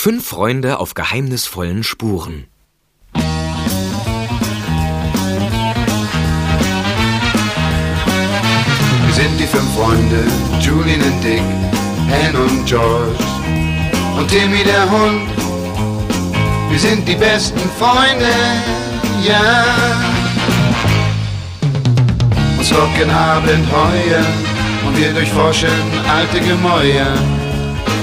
Fünf Freunde auf geheimnisvollen Spuren. Wir sind die fünf Freunde, Julian und Dick, Anne und George und Timmy der Hund. Wir sind die besten Freunde, ja. Uns locken Abenteuer und wir durchforschen alte Gemäuer.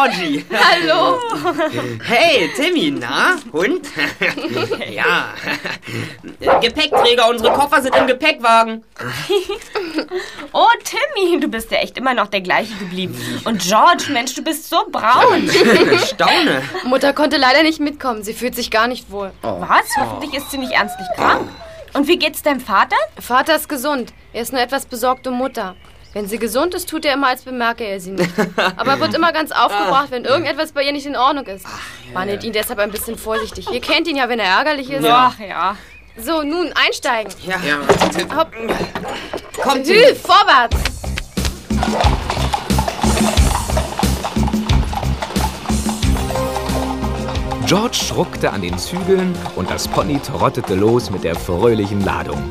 Georgie. Hallo. Hey, Timmy, na? Hund? ja. Gepäckträger, unsere Koffer sind im Gepäckwagen. Oh, Timmy, du bist ja echt immer noch der gleiche geblieben. Und George, Mensch, du bist so braun. Ich staune. Mutter konnte leider nicht mitkommen. Sie fühlt sich gar nicht wohl. Was? Hoffentlich ist sie nicht ernstlich krank. Und wie geht's deinem Vater? Vater ist gesund. Er ist nur etwas besorgt um Mutter. Wenn sie gesund ist, tut er immer, als bemerke er sie nicht. Aber er wird immer ganz aufgebracht, wenn irgendetwas bei ihr nicht in Ordnung ist. Behandelt ihn deshalb ein bisschen vorsichtig. Ihr kennt ihn ja, wenn er ärgerlich ist. Ach ja. So, nun einsteigen. Ja. Hopp. Komm, Timmy. Hü, vorwärts. George schruckte an den Zügeln und das Pony trottete los mit der fröhlichen Ladung.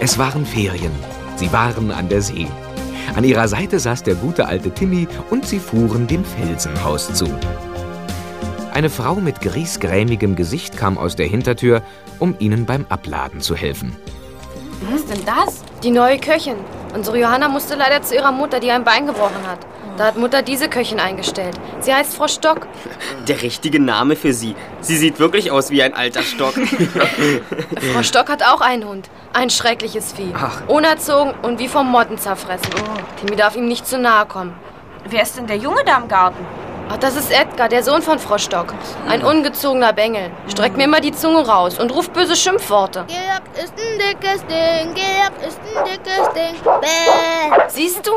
Es waren Ferien. Sie waren an der See. An ihrer Seite saß der gute alte Timmy und sie fuhren dem Felsenhaus zu. Eine Frau mit griesgrämigem Gesicht kam aus der Hintertür, um ihnen beim Abladen zu helfen. Was ist denn das? Die neue Köchin. Unsere Johanna musste leider zu ihrer Mutter, die ein Bein gebrochen hat. Da hat Mutter diese Köchin eingestellt. Sie heißt Frau Stock. Der richtige Name für sie. Sie sieht wirklich aus wie ein alter Stock. Frau Stock hat auch einen Hund. Ein schreckliches Vieh. Ach. Unerzogen und wie vom Motten zerfressen. Timmy darf ihm nicht zu nahe kommen. Wer ist denn der Junge da im Garten? Ach, das ist Edgar, der Sohn von Frau Stock. Ein ungezogener Bengel. Streckt mir immer die Zunge raus und ruft böse Schimpfworte. Georg ist ein dickes Ding, Georg ist ein dickes Ding. Bäh. Siehst du?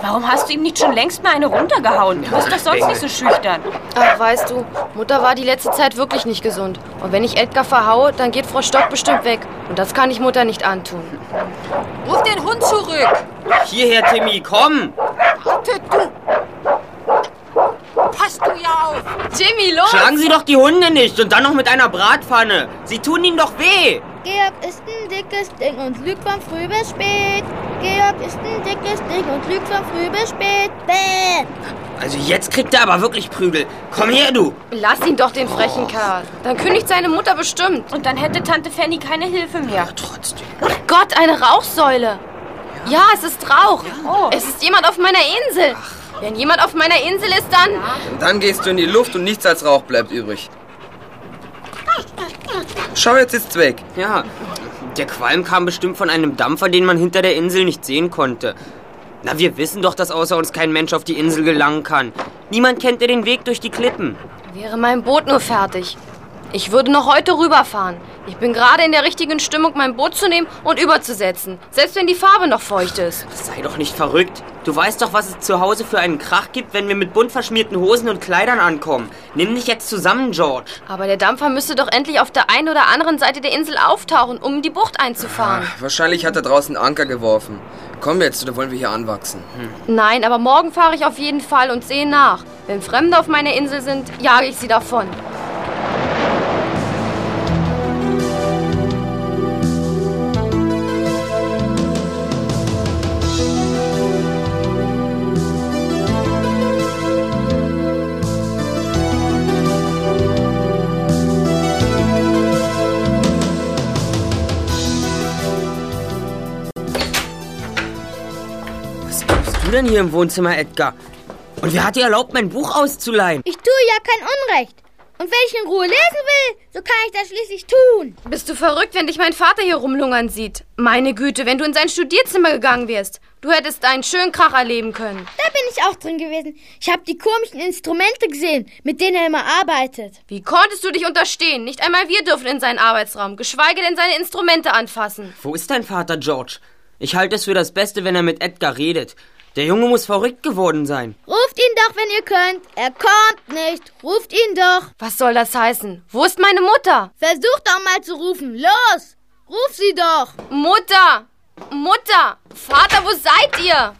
Warum hast du ihm nicht schon längst mal eine runtergehauen? Du bist doch sonst nicht so schüchtern. Ach, weißt du, Mutter war die letzte Zeit wirklich nicht gesund. Und wenn ich Edgar verhaue, dann geht Frau Stock bestimmt weg. Und das kann ich Mutter nicht antun. Ruf den Hund zurück. Hierher, Timmy, komm. Warte, du. Ja. Timmy, los! Schlagen Sie doch die Hunde nicht und dann noch mit einer Bratpfanne. Sie tun ihnen doch weh. Georg ist ein dickes Ding und lügt von früh bis spät. Georg ist ein dickes Ding und lügt von früh bis spät. Bäh. Also jetzt kriegt er aber wirklich Prügel. Komm her, du. Lass ihn doch, den frechen Kerl. Dann kündigt seine Mutter bestimmt. Und dann hätte Tante Fanny keine Hilfe mehr. Trotzdem. Gott, eine Rauchsäule. Ja, es ist Rauch. Oh. Es ist jemand auf meiner Insel. Wenn jemand auf meiner Insel ist, dann... Dann gehst du in die Luft und nichts als Rauch bleibt übrig. Schau, jetzt ist's weg. Ja, der Qualm kam bestimmt von einem Dampfer, den man hinter der Insel nicht sehen konnte. Na, wir wissen doch, dass außer uns kein Mensch auf die Insel gelangen kann. Niemand kennt ja den Weg durch die Klippen. Wäre mein Boot nur fertig. Ich würde noch heute rüberfahren. Ich bin gerade in der richtigen Stimmung, mein Boot zu nehmen und überzusetzen. Selbst wenn die Farbe noch feucht ist. Sei doch nicht verrückt. Du weißt doch, was es zu Hause für einen Krach gibt, wenn wir mit bunt verschmierten Hosen und Kleidern ankommen. Nimm dich jetzt zusammen, George. Aber der Dampfer müsste doch endlich auf der einen oder anderen Seite der Insel auftauchen, um in die Bucht einzufahren. Wahrscheinlich hat er draußen Anker geworfen. Komm jetzt, oder wollen wir hier anwachsen? Nein, aber morgen fahre ich auf jeden Fall und sehe nach. Wenn Fremde auf meiner Insel sind, jage ich sie davon. Denn hier im Wohnzimmer, Edgar? Und wer hat dir erlaubt, mein Buch auszuleihen? Ich tue ja kein Unrecht. Und wenn ich in Ruhe lesen will, so kann ich das schließlich tun. Bist du verrückt, wenn dich mein Vater hier rumlungern sieht? Meine Güte, wenn du in sein Studierzimmer gegangen wärst. Du hättest einen schönen Krach erleben können. Da bin ich auch drin gewesen. Ich habe die komischen Instrumente gesehen, mit denen er immer arbeitet. Wie konntest du dich unterstehen? Nicht einmal wir dürfen in seinen Arbeitsraum, geschweige denn seine Instrumente anfassen. Wo ist dein Vater, George? Ich halte es für das Beste, wenn er mit Edgar redet. Der Junge muss verrückt geworden sein. Ruft ihn doch, wenn ihr könnt. Er kommt nicht. Ruft ihn doch. Was soll das heißen? Wo ist meine Mutter? Versucht doch mal zu rufen. Los! Ruf sie doch. Mutter! Mutter! Vater, wo seid ihr?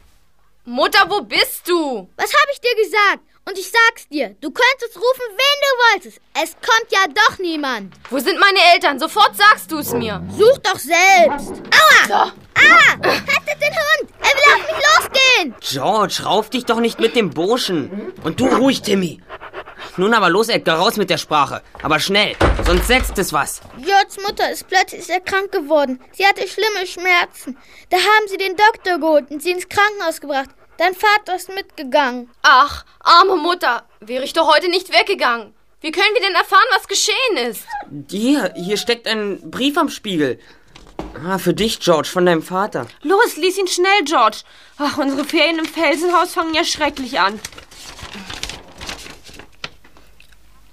Mutter, wo bist du? Was habe ich dir gesagt? Und ich sag's dir, du könntest rufen, wen du wolltest. Es kommt ja doch niemand. Wo sind meine Eltern? Sofort sagst du es mir. Such doch selbst. Aua! So. Aua! Haltet den Hund! Er will auf mich losgehen! George, rauf dich doch nicht mit dem Burschen. Und du ruhig, Timmy. Nun aber los, Edgar, raus mit der Sprache. Aber schnell, sonst setzt es was. Georges Mutter ist plötzlich sehr krank geworden. Sie hatte schlimme Schmerzen. Da haben sie den Doktor geholt und sie ins Krankenhaus gebracht. Dein Vater ist mitgegangen. Ach, arme Mutter. Wäre ich doch heute nicht weggegangen. Wie können wir denn erfahren, was geschehen ist? Hier, hier steckt ein Brief am Spiegel. Ah, für dich, George, von deinem Vater. Los, lies ihn schnell, George. Ach, unsere Ferien im Felsenhaus fangen ja schrecklich an.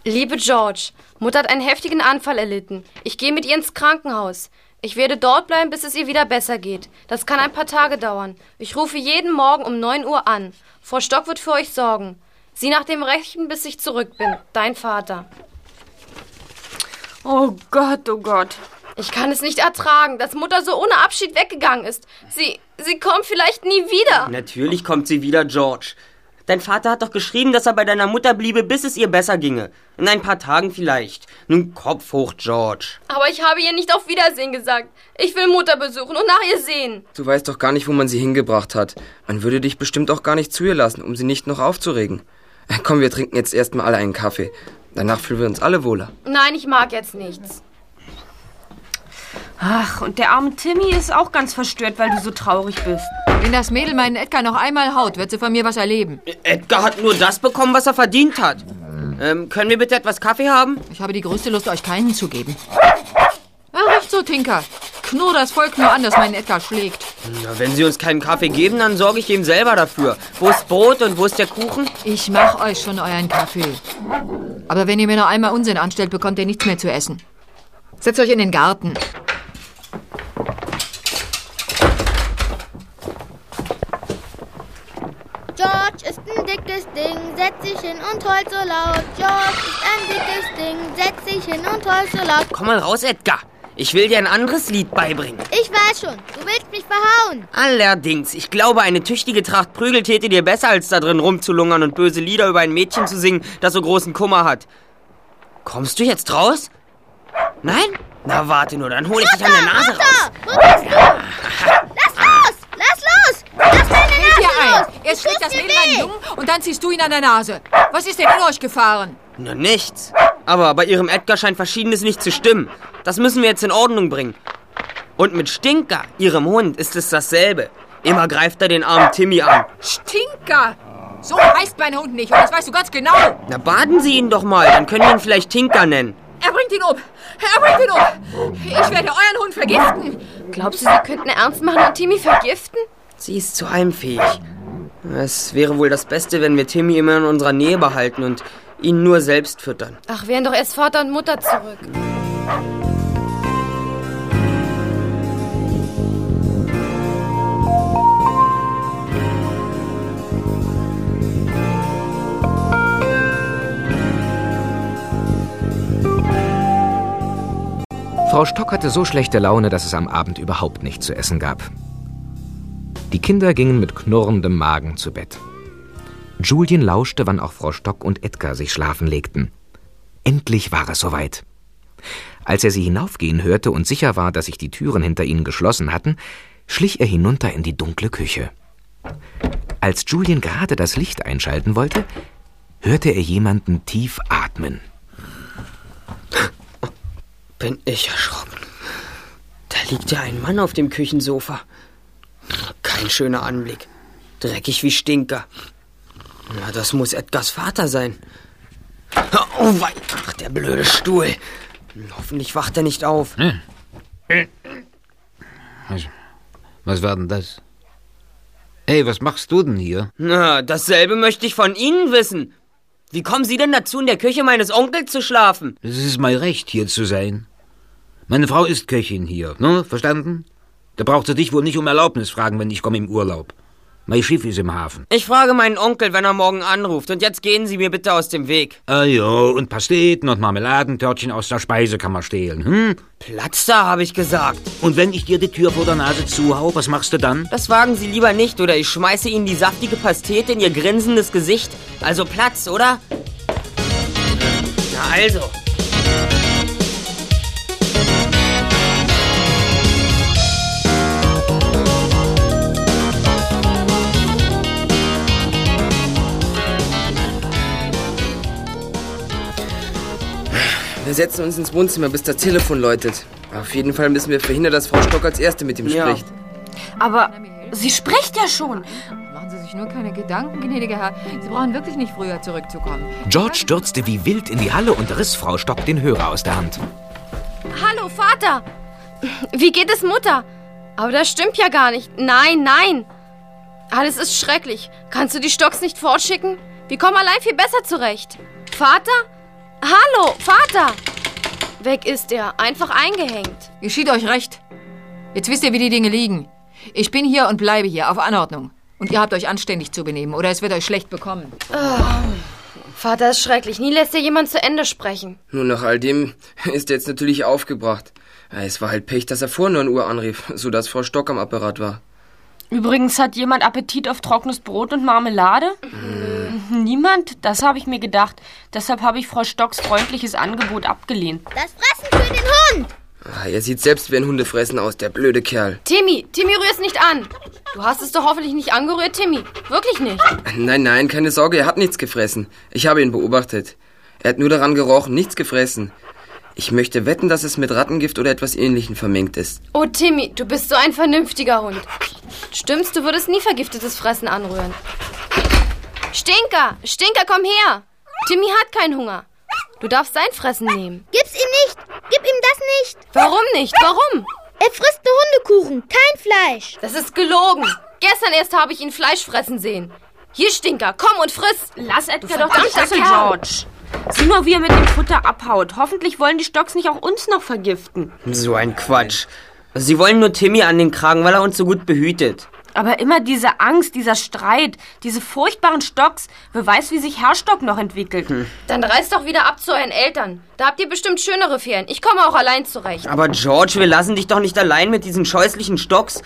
Liebe George, Mutter hat einen heftigen Anfall erlitten. Ich gehe mit ihr ins Krankenhaus. Ich werde dort bleiben, bis es ihr wieder besser geht. Das kann ein paar Tage dauern. Ich rufe jeden Morgen um 9 Uhr an. Frau Stock wird für euch sorgen. Sieh nach dem Rechten, bis ich zurück bin. Dein Vater. Oh Gott, oh Gott. Ich kann es nicht ertragen, dass Mutter so ohne Abschied weggegangen ist. Sie, sie kommt vielleicht nie wieder. Natürlich kommt sie wieder, George. Dein Vater hat doch geschrieben, dass er bei deiner Mutter bliebe, bis es ihr besser ginge. In ein paar Tagen vielleicht. Nun Kopf hoch, George. Aber ich habe ihr nicht auf Wiedersehen gesagt. Ich will Mutter besuchen und nach ihr sehen. Du weißt doch gar nicht, wo man sie hingebracht hat. Man würde dich bestimmt auch gar nicht zu ihr lassen, um sie nicht noch aufzuregen. Äh, Komm, wir trinken jetzt erstmal alle einen Kaffee. Danach fühlen wir uns alle wohler. Nein, ich mag jetzt nichts. Ach, und der arme Timmy ist auch ganz verstört, weil du so traurig bist. Wenn das Mädel meinen Edgar noch einmal haut, wird sie von mir was erleben. Edgar hat nur das bekommen, was er verdient hat. Ähm, können wir bitte etwas Kaffee haben? Ich habe die größte Lust, euch keinen zu geben. Ja, recht so, Tinker. Knurr das Volk nur an, dass mein Edgar schlägt. Na, wenn Sie uns keinen Kaffee geben, dann sorge ich ihm selber dafür. Wo ist Brot und wo ist der Kuchen? Ich mach euch schon euren Kaffee. Aber wenn ihr mir noch einmal Unsinn anstellt, bekommt ihr nichts mehr zu essen. Setzt euch in den Garten. George ist ein dickes Ding, setz dich hin und heult so laut. George ist ein dickes Ding, setz dich hin und heult so laut. Komm mal raus, Edgar. Ich will dir ein anderes Lied beibringen. Ich weiß schon, du willst mich verhauen. Allerdings, ich glaube, eine tüchtige Tracht Prügel täte dir besser, als da drin rumzulungern und böse Lieder über ein Mädchen zu singen, das so großen Kummer hat. Kommst du jetzt raus? Nein? Na, warte nur, dann hole ich dich an der Nase raus. Mutter, wo bist du? Lass los, lass los. Lass deine Nase Hier ein. los. Erst schlägt das Mädel einen. Jungen und dann ziehst du ihn an der Nase. Was ist denn in euch gefahren? Na, nichts. Aber bei ihrem Edgar scheint Verschiedenes nicht zu stimmen. Das müssen wir jetzt in Ordnung bringen. Und mit Stinker, ihrem Hund, ist es dasselbe. Immer greift er den armen Timmy an. Stinker! So heißt mein Hund nicht und das weißt du ganz genau. Na, baden Sie ihn doch mal, dann können wir ihn vielleicht Tinker nennen. Er bringt ihn um. Er bringt ihn um. Ich werde euren Hund vergiften. Glaubst du, sie könnten ernst machen und Timmy vergiften? Sie ist zu allem fähig. Es wäre wohl das Beste, wenn wir Timmy immer in unserer Nähe behalten und ihn nur selbst füttern. Ach, wären doch erst Vater und Mutter zurück. Frau Stock hatte so schlechte Laune, dass es am Abend überhaupt nichts zu essen gab. Die Kinder gingen mit knurrendem Magen zu Bett. Julien lauschte, wann auch Frau Stock und Edgar sich schlafen legten. Endlich war es soweit. Als er sie hinaufgehen hörte und sicher war, dass sich die Türen hinter ihnen geschlossen hatten, schlich er hinunter in die dunkle Küche. Als Julien gerade das Licht einschalten wollte, hörte er jemanden tief atmen. Bin ich erschrocken. Da liegt ja ein Mann auf dem Küchensofa. Kein schöner Anblick. Dreckig wie Stinker. Na, das muss Edgars Vater sein. Oh wei. Ach, der blöde Stuhl. Hoffentlich wacht er nicht auf. Was, was war denn das? Hey, was machst du denn hier? Na, dasselbe möchte ich von Ihnen wissen. Wie kommen Sie denn dazu, in der Küche meines Onkels zu schlafen? Es ist mein Recht, hier zu sein. Meine Frau ist Köchin hier, ne? Verstanden? Da braucht sie dich wohl nicht um Erlaubnis fragen, wenn ich komme im Urlaub. Mein Schiff ist im Hafen. Ich frage meinen Onkel, wenn er morgen anruft. Und jetzt gehen Sie mir bitte aus dem Weg. Ah ja, und Pasteten und Marmeladentörtchen aus der Speisekammer stehlen, hm? Platz da, habe ich gesagt. Und wenn ich dir die Tür vor der Nase zuhau, was machst du dann? Das wagen Sie lieber nicht, oder ich schmeiße Ihnen die saftige Pastete in Ihr grinsendes Gesicht. Also Platz, oder? Na also. Wir setzen uns ins Wohnzimmer, bis das Telefon läutet. Auf jeden Fall müssen wir verhindern, dass Frau Stock als Erste mit ihm Ja. spricht. Aber sie spricht ja schon. Machen Sie sich nur keine Gedanken, gnädiger Herr. Sie brauchen wirklich nicht früher zurückzukommen. George stürzte wie wild in die Halle und riss Frau Stock den Hörer aus der Hand. Hallo, Vater. Wie geht es Mutter? Aber das stimmt ja gar nicht. Nein, nein. Alles ist schrecklich. Kannst du die Stocks nicht fortschicken? Wir kommen allein viel besser zurecht. Vater? Hallo, Vater! Weg ist er. Einfach eingehängt. Geschieht euch recht. Jetzt wisst ihr, wie die Dinge liegen. Ich bin hier und bleibe hier, auf Anordnung. Und ihr habt euch anständig zu benehmen, oder es wird euch schlecht bekommen. Vater ist schrecklich. Nie lässt dir jemand zu Ende sprechen. Nur nach all dem ist er jetzt natürlich aufgebracht. Es war halt Pech, dass er vor 9 Uhr anrief, sodass Frau Stock am Apparat war. Übrigens hat jemand Appetit auf trockenes Brot und Marmelade? Niemand? Das habe ich mir gedacht. Deshalb habe ich Frau Stocks freundliches Angebot abgelehnt. Das Fressen für den Hund! Ah, Er sieht selbst wie ein Hundefressen aus, der blöde Kerl. Timmy, Timmy, rühr es nicht an. Du hast es doch hoffentlich nicht angerührt, Timmy. Wirklich nicht. Nein, nein, keine Sorge, er hat nichts gefressen. Ich habe ihn beobachtet. Er hat nur daran gerochen, nichts gefressen. Ich möchte wetten, dass es mit Rattengift oder etwas Ähnlichem vermengt ist. Oh, Timmy, du bist so ein vernünftiger Hund. Stimmt's, du würdest nie vergiftetes Fressen anrühren. Stinker, Stinker, komm her. Timmy hat keinen Hunger. Du darfst sein Fressen nehmen. Gib's ihm nicht! Gib ihm das nicht! Warum nicht? Warum? Er frisst nur Hundekuchen, kein Fleisch. Das ist gelogen. Gestern erst habe ich ihn Fleisch fressen sehen. Hier, Stinker, komm und friss. Lass Edgar doch Schlüssel, Kerl. George. Sieh nur, wie er mit dem Futter abhaut. Hoffentlich wollen die Stocks nicht auch uns noch vergiften. So ein Quatsch. Sie wollen nur Timmy an den Kragen, weil er uns so gut behütet. Aber immer diese Angst, dieser Streit, diese furchtbaren Stocks. Wer weiß, wie sich Herr Stock noch entwickelt. Dann reist doch wieder ab zu euren Eltern. Da habt ihr bestimmt schönere Ferien. Ich komme auch allein zurecht. Aber George, wir lassen dich doch nicht allein mit diesen scheußlichen Stocks.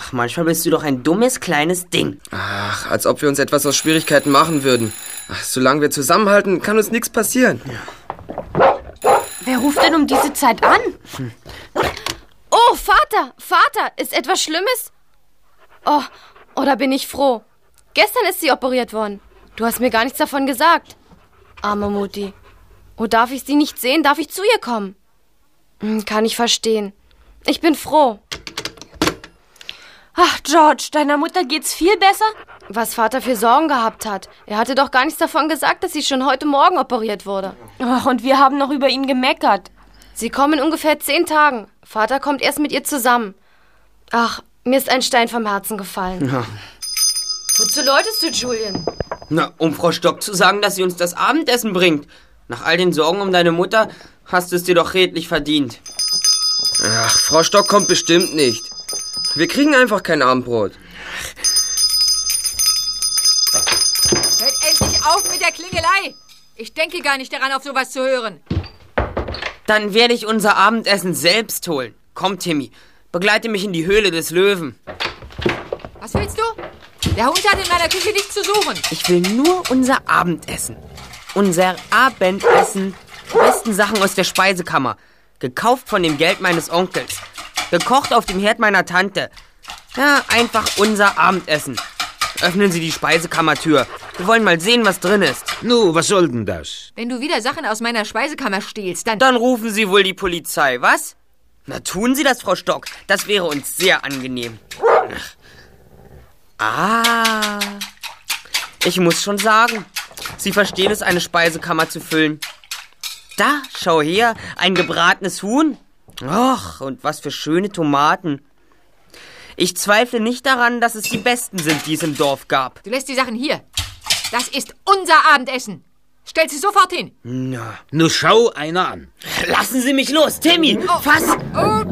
Ach, manchmal bist du doch ein dummes kleines Ding. Ach, als ob wir uns etwas aus Schwierigkeiten machen würden. Ach, solange wir zusammenhalten, kann uns nichts passieren. Wer ruft denn um diese Zeit an? Oh, Vater, Vater, ist etwas Schlimmes? Oh, oh, da bin ich froh. Gestern ist sie operiert worden. Du hast mir gar nichts davon gesagt. Arme Mutti. Oh, darf ich sie nicht sehen? Darf ich zu ihr kommen? Hm, Kann ich verstehen. Ich bin froh. Ach, George, deiner Mutter geht's viel besser? Was Vater für Sorgen gehabt hat. Er hatte doch gar nichts davon gesagt, dass sie schon heute Morgen operiert wurde. Ach, und wir haben noch über ihn gemeckert. Sie kommen in ungefähr zehn Tagen. Vater kommt erst mit ihr zusammen. Ach, mir ist ein Stein vom Herzen gefallen. Ja. Wozu läutest du, Julian? Na, um Frau Stock zu sagen, dass sie uns das Abendessen bringt. Nach all den Sorgen um deine Mutter hast du es dir doch redlich verdient. Ach, Frau Stock kommt bestimmt nicht. Wir kriegen einfach kein Abendbrot. Hört endlich auf mit der Klingelei! Ich denke gar nicht daran, auf sowas zu hören. Dann werde ich unser Abendessen selbst holen. Komm, Timmy, begleite mich in die Höhle des Löwen. Was willst du? Der Hund hat in meiner Küche nichts zu suchen. Ich will nur unser Abendessen. Unser Abendessen. Die besten Sachen aus der Speisekammer. Gekauft von dem Geld meines Onkels. Gekocht auf dem Herd meiner Tante. Ja, einfach unser Abendessen. Öffnen Sie die Speisekammertür. Wir wollen mal sehen, was drin ist. Nu, was soll denn das? Wenn du wieder Sachen aus meiner Speisekammer stiehlst, dann... Dann rufen Sie wohl die Polizei, was? Na, tun Sie das, Frau Stock. Das wäre uns sehr angenehm. Ah. Ich muss schon sagen, Sie verstehen es, eine Speisekammer zu füllen. Da, schau her, ein gebratenes Huhn. Och, und was für schöne Tomaten. Ich zweifle nicht daran, dass es die besten sind, die es im Dorf gab. Du lässt die Sachen hier. Das ist unser Abendessen. Stell sie sofort hin. Na, Nur schau einer an. lassen Sie mich los, Timmy! Fass! Oh,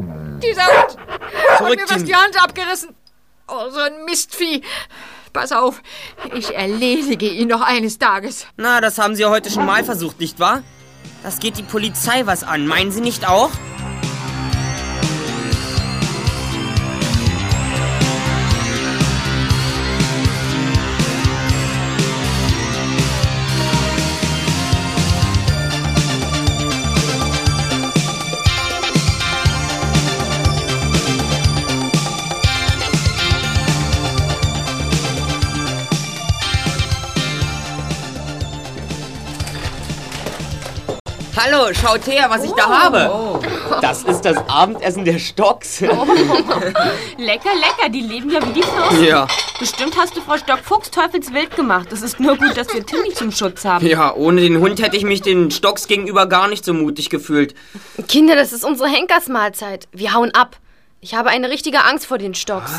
dieser Hund hat Zurück, mir fast die Hand abgerissen. Oh, so ein Mistvieh. Pass auf, ich erledige ihn noch eines Tages. Na, das haben Sie ja heute schon mal versucht, nicht wahr? Das geht die Polizei was an, meinen Sie nicht auch? Hallo, schaut her, was ich da habe. Das ist das Abendessen der Stocks. Lecker, lecker, die leben ja wie die Fürsten. Ja. Bestimmt hast du Frau Stock fuchsteufelswild gemacht. Es ist nur gut, dass wir Timmy zum Schutz haben. Ja, ohne den Hund hätte ich mich den Stocks gegenüber gar nicht so mutig gefühlt. Kinder, das ist unsere Henkersmahlzeit. Wir hauen ab. Ich habe eine richtige Angst vor den Stocks.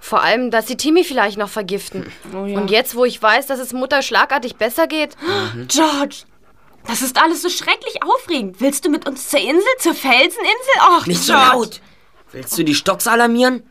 Vor allem, dass sie Timmy vielleicht noch vergiften. Und jetzt, wo ich weiß, dass es Mutter schlagartig besser geht, George, das ist alles so schrecklich aufregend. Willst du mit uns zur Insel, zur Felseninsel? Ach, Nicht so laut. Willst du die Stocks alarmieren?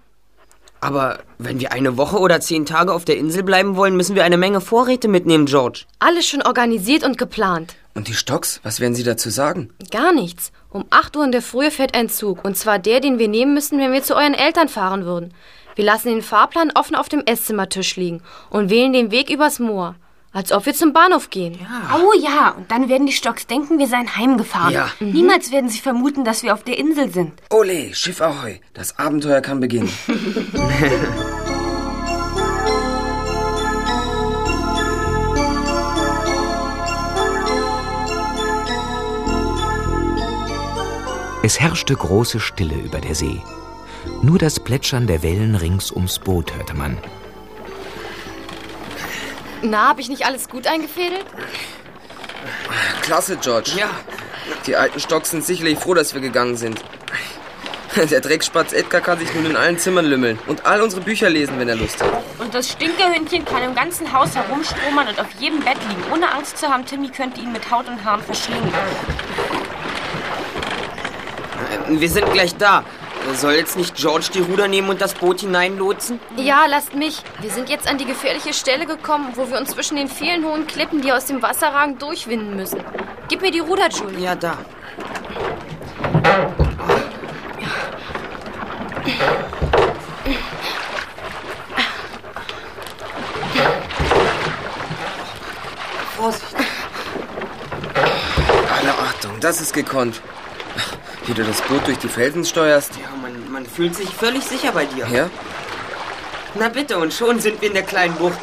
Aber wenn wir eine Woche oder zehn Tage auf der Insel bleiben wollen, müssen wir eine Menge Vorräte mitnehmen, George. alles schon organisiert und geplant. Und die Stocks, was werden Sie dazu sagen? Gar nichts. Um 8 Uhr in der Frühe fährt ein Zug. Und zwar der, den wir nehmen müssen, wenn wir zu euren Eltern fahren würden. Wir lassen den Fahrplan offen auf dem Esszimmertisch liegen und wählen den Weg übers Moor. Als ob wir zum Bahnhof gehen. Oh ja, und dann werden die Stocks denken, wir seien heimgefahren. Ja. Niemals werden sie vermuten, dass wir auf der Insel sind. Ole, Schiff Ahoi, das Abenteuer kann beginnen. Es herrschte große Stille über der See. Nur das Plätschern der Wellen rings ums Boot hörte man. Na, habe ich nicht alles gut eingefädelt? Klasse, George. Ja. Die alten Stocks sind sicherlich froh, dass wir gegangen sind. Der Dreckspatz Edgar kann sich nun in allen Zimmern lümmeln und all unsere Bücher lesen, wenn er Lust hat. Und das Stinkerhündchen kann im ganzen Haus herumstromern und auf jedem Bett liegen, ohne Angst zu haben, Timmy könnte ihn mit Haut und Haaren verschlingen. Wir sind gleich da. Soll jetzt nicht George die Ruder nehmen und das Boot hineinlotsen? Ja, lasst mich. Wir sind jetzt an die gefährliche Stelle gekommen, wo wir uns zwischen den vielen hohen Klippen, die aus dem Wasser ragen, durchwinden müssen. Gib mir die Ruder, Julie. Ja, da. Vorsicht. Alle Achtung, das ist gekonnt. Wie du das Boot durch die Felsen steuerst. Ja, man, man fühlt sich völlig sicher bei dir. Ja? Na bitte, und schon sind wir in der kleinen Bucht.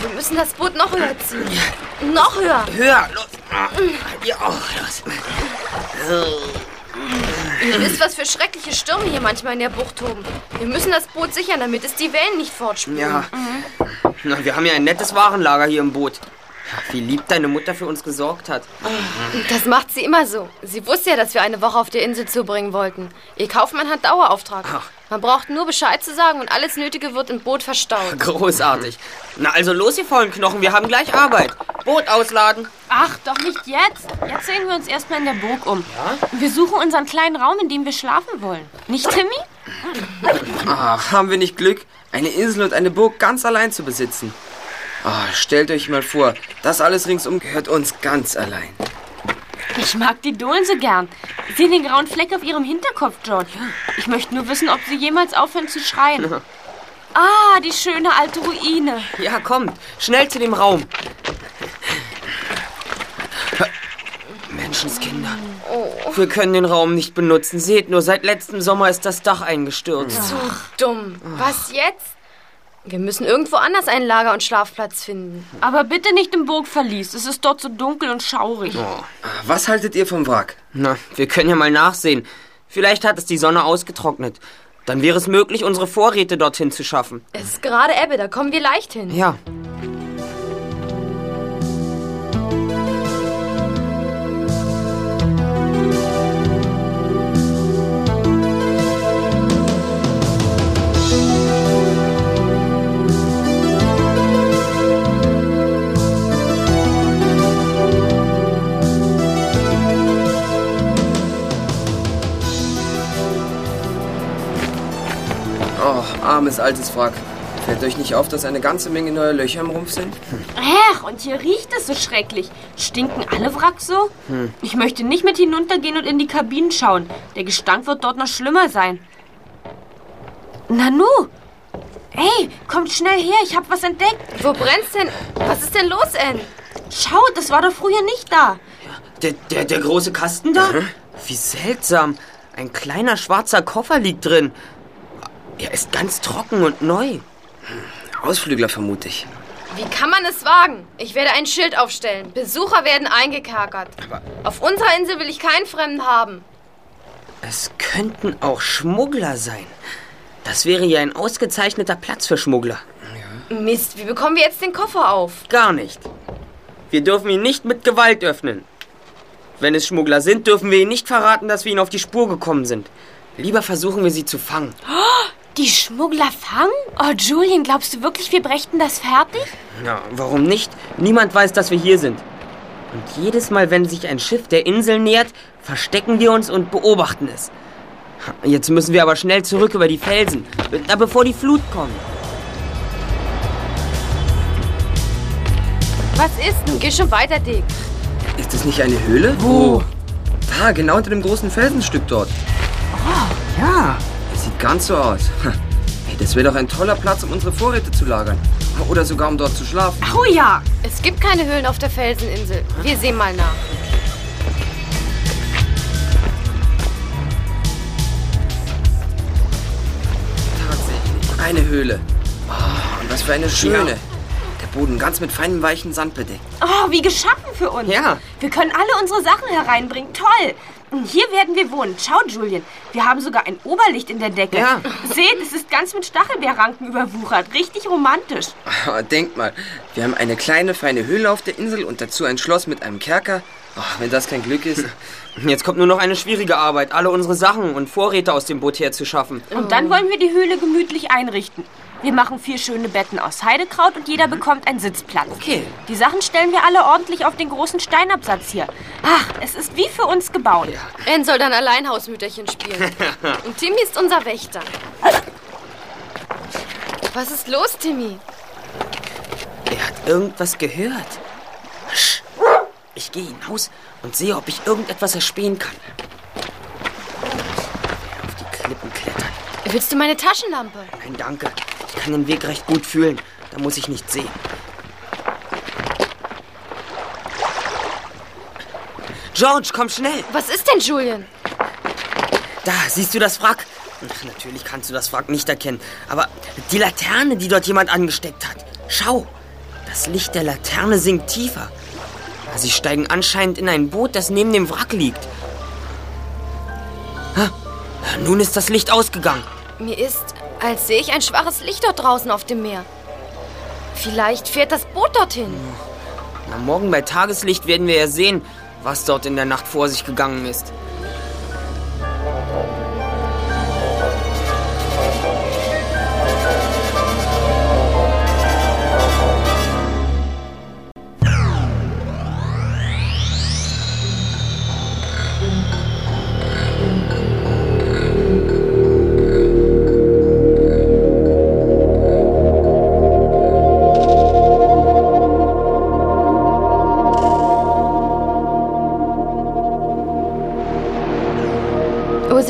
Wir müssen das Boot noch höher ziehen. Noch höher. Höher, los. Ja, oh, los. Ihr wisst, was für schreckliche Stürme hier manchmal in der Bucht toben. Wir müssen das Boot sichern, damit es die Wellen nicht fortspülen. Ja. Na, wir haben ja ein nettes Warenlager hier im Boot. Wie lieb deine Mutter für uns gesorgt hat. Das macht sie immer so. Sie wusste ja, dass wir eine Woche auf der Insel zubringen wollten. Ihr Kaufmann hat Dauerauftrag. Ach. Man braucht nur Bescheid zu sagen und alles Nötige wird im Boot verstaut. Großartig. Na, also los, ihr faulen Knochen, wir haben gleich Arbeit. Boot ausladen. Ach, doch nicht jetzt. Jetzt sehen wir uns erstmal in der Burg um. Wir suchen unseren kleinen Raum, in dem wir schlafen wollen. Nicht, Timmy? Ach, haben wir nicht Glück, eine Insel und eine Burg ganz allein zu besitzen. Ah, stellt euch mal vor, das alles ringsum gehört uns ganz allein. Ich mag die Dohlen so gern. Sieh den grauen Fleck auf ihrem Hinterkopf, George. Ich möchte nur wissen, ob sie jemals aufhören zu schreien. Ah, die schöne alte Ruine. Ja, kommt. Schnell zu dem Raum. Menschenskinder. Wir können den Raum nicht benutzen. Seht nur, seit letztem Sommer ist das Dach eingestürzt. Zu dumm. Was jetzt? Wir müssen irgendwo anders einen Lager- und Schlafplatz finden. Aber bitte nicht im Burgverlies. Es ist dort so dunkel und schaurig. Ah, Was haltet ihr vom Wrack? Na, wir können ja mal nachsehen. Vielleicht hat es die Sonne ausgetrocknet. Dann wäre es möglich, unsere Vorräte dorthin zu schaffen. Es ist gerade Ebbe, da kommen wir leicht hin. Ja. Armes altes Wrack. Fällt euch nicht auf, dass eine ganze Menge neue Löcher im Rumpf sind? Ach, und hier riecht es so schrecklich. Stinken alle Wracks so? Ich möchte nicht mit hinuntergehen und in die Kabinen schauen. Der Gestank wird dort noch schlimmer sein. Nanu! Hey, kommt schnell her, ich hab was entdeckt. Wo brennt's denn? Was ist denn los, Ann? Schau, das war doch früher nicht da. Der, der, der große Kasten da? Wie seltsam. Ein kleiner schwarzer Koffer liegt drin. Er ist ganz trocken und neu. Ausflügler vermute ich. Wie kann man es wagen? Ich werde ein Schild aufstellen. Besucher werden eingekerkert. Auf unserer Insel will ich keinen Fremden haben. Es könnten auch Schmuggler sein. Das wäre ja ein ausgezeichneter Platz für Schmuggler. Mist, wie bekommen wir jetzt den Koffer auf? Gar nicht. Wir dürfen ihn nicht mit Gewalt öffnen. Wenn es Schmuggler sind, dürfen wir ihnen nicht verraten, dass wir ihnen auf die Spur gekommen sind. Lieber versuchen wir sie zu fangen. Die Schmuggler fangen? Oh, Julian, glaubst du wirklich, wir brächten das fertig? Ja, warum nicht? Niemand weiß, dass wir hier sind. Und jedes Mal, wenn sich ein Schiff der Insel nähert, verstecken wir uns und beobachten es. Jetzt müssen wir aber schnell zurück über die Felsen, bevor die Flut kommt. Was ist denn? Geh schon weiter, Dick. Ist das nicht eine Höhle? Wo? Da, genau unter dem großen Felsenstück dort. Ja. Das sieht ganz so aus. Hey, das wäre doch ein toller Platz, um unsere Vorräte zu lagern. Oder sogar um dort zu schlafen. Oh ja. Es gibt keine Höhlen auf der Felseninsel. Wir sehen mal nach. Tatsächlich. Eine Höhle. Oh, und was für eine schöne. Der Boden ganz mit feinem weichen Sand bedeckt. Oh, wie geschaffen für uns. Ja. Wir können alle unsere Sachen hereinbringen. Toll. Hier werden wir wohnen. Schau, Julian, wir haben sogar ein Oberlicht in der Decke. Ja. Seht, es ist ganz mit Stachelbeerranken überwuchert. Richtig romantisch. Oh, denkt mal, wir haben eine kleine, feine Höhle auf der Insel und dazu ein Schloss mit einem Kerker. Oh, wenn das kein Glück ist. Jetzt kommt nur noch eine schwierige Arbeit, alle unsere Sachen und Vorräte aus dem Boot herzuschaffen. Und dann wollen wir die Höhle gemütlich einrichten. Wir machen vier schöne Betten aus Heidekraut und jeder bekommt einen Sitzplatz. Okay. Die Sachen stellen wir alle ordentlich auf den großen Steinabsatz hier. Ach, es ist wie für uns gebaut. Ann soll dann Alleinhausmütterchen spielen. Und Timmy ist unser Wächter. Was ist los, Timmy? Er hat irgendwas gehört. Sch. Ich gehe hinaus und sehe, ob ich irgendetwas erspähen kann. Auf die Klippen klettern. Willst du meine Taschenlampe? Nein, danke. Ich kann den Weg recht gut fühlen. Da muss ich nichts sehen. George, komm schnell. Was ist denn, Julian? Da, siehst du das Wrack? Ach, natürlich kannst du das Wrack nicht erkennen. Aber die Laterne, die dort jemand angesteckt hat. Schau, das Licht der Laterne sinkt tiefer. Sie steigen anscheinend in ein Boot, das neben dem Wrack liegt. Ha, nun ist das Licht ausgegangen. Mir ist, als sehe ich ein schwaches Licht dort draußen auf dem Meer. Vielleicht fährt das Boot dorthin. Na, morgen bei Tageslicht werden wir ja sehen, was dort in der Nacht vor sich gegangen ist.